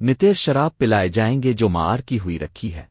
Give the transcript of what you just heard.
نتیر شراب پلائے جائیں گے جو مار کی ہوئی رکھی ہے۔